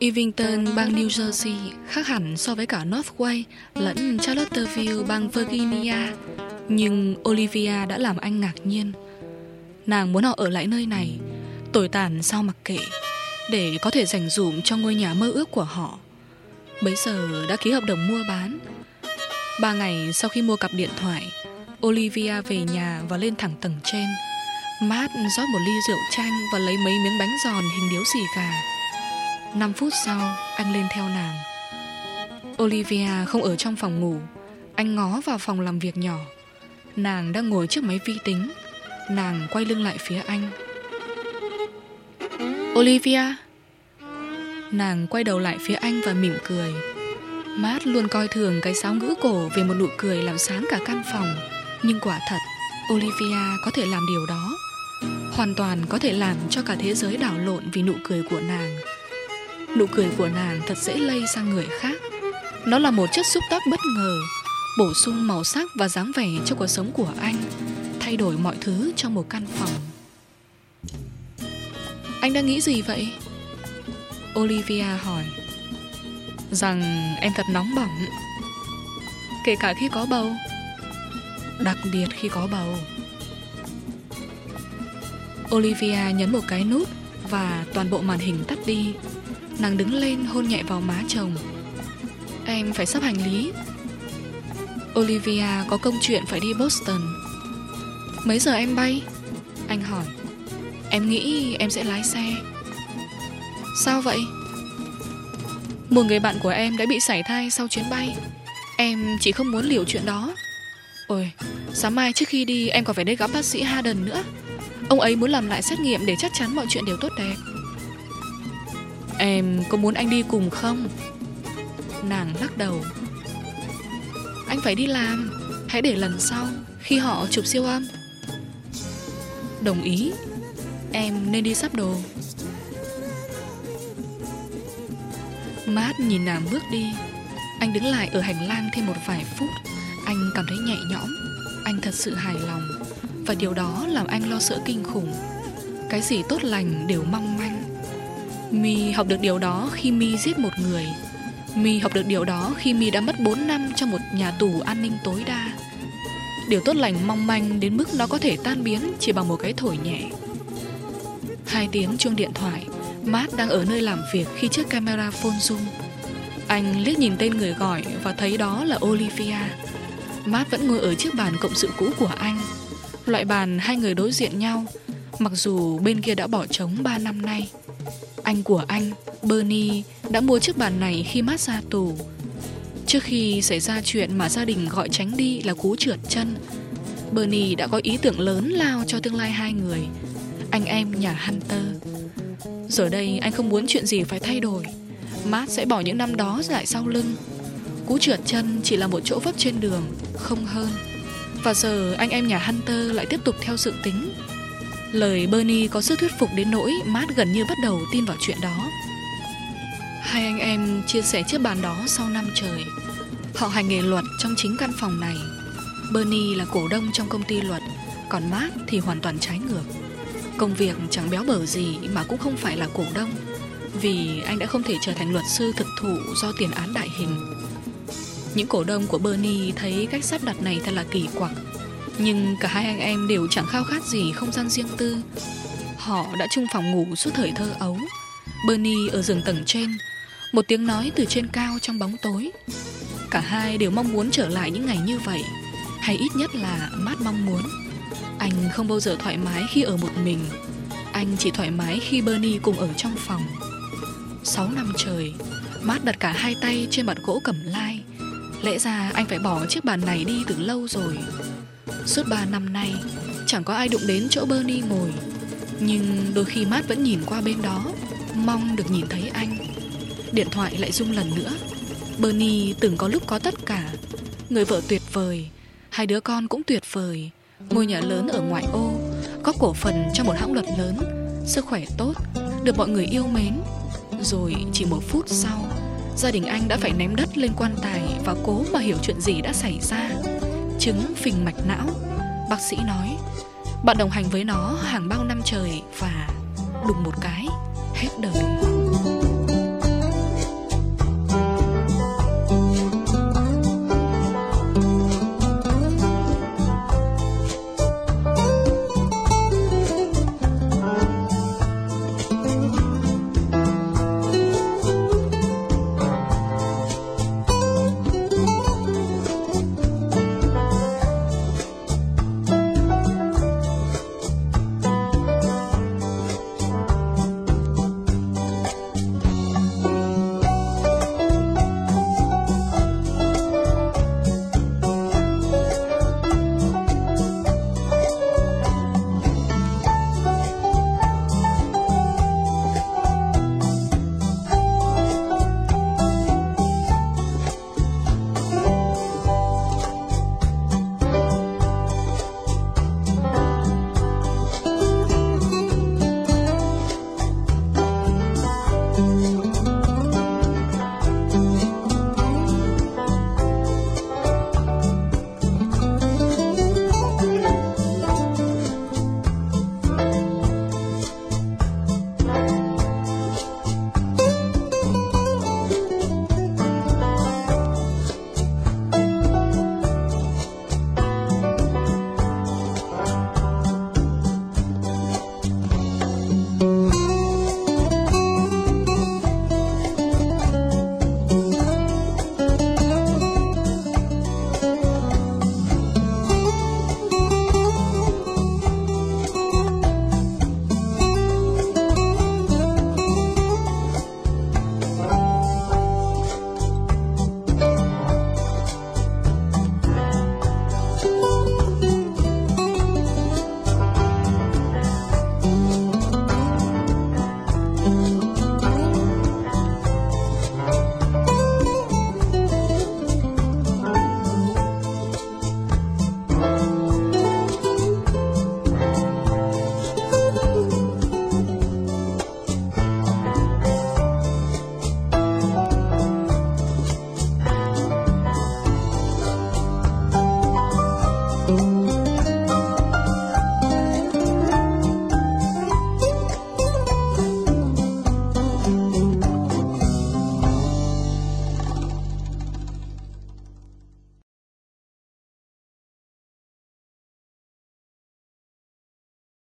Evington, bang New Jersey khác hẳn so với cả Northway lẫn Charlottesville, bang Virginia. Nhưng Olivia đã làm anh ngạc nhiên. Nàng muốn họ ở lại nơi này, tồi tàn sao mặc kệ, để có thể dành dụm cho ngôi nhà mơ ước của họ. Bấy giờ đã ký hợp đồng mua bán. Ba ngày sau khi mua cặp điện thoại, Olivia về nhà và lên thẳng tầng trên. Matt rót một ly rượu chanh và lấy mấy miếng bánh giòn hình điếu xì gà. 5 phút sau, anh lên theo nàng. Olivia không ở trong phòng ngủ. Anh ngó vào phòng làm việc nhỏ. Nàng đang ngồi trước máy vi tính. Nàng quay lưng lại phía anh. Olivia Nàng quay đầu lại phía anh và mỉm cười. Matt luôn coi thường cái sáo ngữ cổ về một nụ cười làm sáng cả căn phòng. Nhưng quả thật, Olivia có thể làm điều đó. Hoàn toàn có thể làm cho cả thế giới đảo lộn vì nụ cười của nàng. Nụ cười của nàng thật dễ lây sang người khác. Nó là một chất xúc tác bất ngờ, bổ sung màu sắc và dáng vẻ cho cuộc sống của anh, thay đổi mọi thứ trong một căn phòng. Anh đang nghĩ gì vậy? Olivia hỏi. Rằng em thật nóng bỏng. Kể cả khi có bầu. Đặc biệt khi có bầu. Olivia nhấn một cái nút và toàn bộ màn hình tắt đi. Nàng đứng lên hôn nhẹ vào má chồng. Em phải sắp hành lý. Olivia có công chuyện phải đi Boston. Mấy giờ em bay? Anh hỏi. Em nghĩ em sẽ lái xe. Sao vậy? Một người bạn của em đã bị sảy thai sau chuyến bay. Em chỉ không muốn liều chuyện đó. Ôi, sáng mai trước khi đi em còn phải đến gặp bác sĩ Haddon nữa. Ông ấy muốn làm lại xét nghiệm để chắc chắn mọi chuyện đều tốt đẹp. Em có muốn anh đi cùng không? Nàng lắc đầu. Anh phải đi làm. Hãy để lần sau, Khi họ chụp siêu âm. Đồng ý. Em nên đi sắp đồ. Mát nhìn nàng bước đi. Anh đứng lại ở hành lang thêm một vài phút. Anh cảm thấy nhẹ nhõm. Anh thật sự hài lòng. Và điều đó làm anh lo sợ kinh khủng. Cái gì tốt lành đều mong manh. Mi học được điều đó khi Mi giết một người. Mi học được điều đó khi Mi đã mất 4 năm trong một nhà tù an ninh tối đa. Điều tốt lành mong manh đến mức nó có thể tan biến chỉ bằng một cái thổi nhẹ. Hai tiếng chuông điện thoại, Matt đang ở nơi làm việc khi chiếc camera phone zoom Anh liếc nhìn tên người gọi và thấy đó là Olivia. Matt vẫn ngồi ở chiếc bàn cộng sự cũ của anh. Loại bàn hai người đối diện nhau Mặc dù bên kia đã bỏ trống 3 năm nay anh của anh, Bernie, đã mua chiếc bàn này khi mát ra tù. Trước khi xảy ra chuyện mà gia đình gọi tránh đi là cú trượt chân, Bernie đã có ý tưởng lớn lao cho tương lai hai người, anh em nhà Hunter. Giờ đây anh không muốn chuyện gì phải thay đổi. Matt sẽ bỏ những năm đó lại sau lưng. Cú trượt chân chỉ là một chỗ vấp trên đường, không hơn. Và giờ anh em nhà Hunter lại tiếp tục theo sự tính Lời Bernie có sức thuyết phục đến nỗi Matt gần như bắt đầu tin vào chuyện đó. Hai anh em chia sẻ chiếc bàn đó sau năm trời. Họ hành nghề luật trong chính căn phòng này. Bernie là cổ đông trong công ty luật, còn Matt thì hoàn toàn trái ngược. Công việc chẳng béo bở gì mà cũng không phải là cổ đông, vì anh đã không thể trở thành luật sư thực thụ do tiền án đại hình. Những cổ đông của Bernie thấy cách sắp đặt này thật là kỳ quặc. Nhưng cả hai anh em đều chẳng khao khát gì không gian riêng tư. Họ đã chung phòng ngủ suốt thời thơ ấu. Bernie ở giường tầng trên, Một tiếng nói từ trên cao trong bóng tối. Cả hai đều mong muốn trở lại những ngày như vậy, Hay ít nhất là Matt mong muốn. Anh không bao giờ thoải mái khi ở một mình. Anh chỉ thoải mái khi Bernie cùng ở trong phòng. Sáu năm trời, Matt đặt cả hai tay trên mặt gỗ cẩm lai. Lẽ ra anh phải bỏ chiếc bàn này đi từ lâu rồi. Suốt 3 năm nay, Chẳng có ai đụng đến chỗ Bernie ngồi. Nhưng đôi khi Matt vẫn nhìn qua bên đó, Mong được nhìn thấy anh. Điện thoại lại rung lần nữa. Bernie từng có lúc có tất cả. Người vợ tuyệt vời, Hai đứa con cũng tuyệt vời. Ngôi nhà lớn ở ngoại ô, Có cổ phần trong một hãng luật lớn. Sức khỏe tốt, Được mọi người yêu mến. Rồi chỉ một phút sau Gia đình anh đã phải ném đất lên quan tài Và cố mà hiểu chuyện gì đã xảy ra. Chứng phình mạch não. Bác sĩ nói, Bạn đồng hành với nó hàng bao năm trời Và đùng một cái, Hết đời.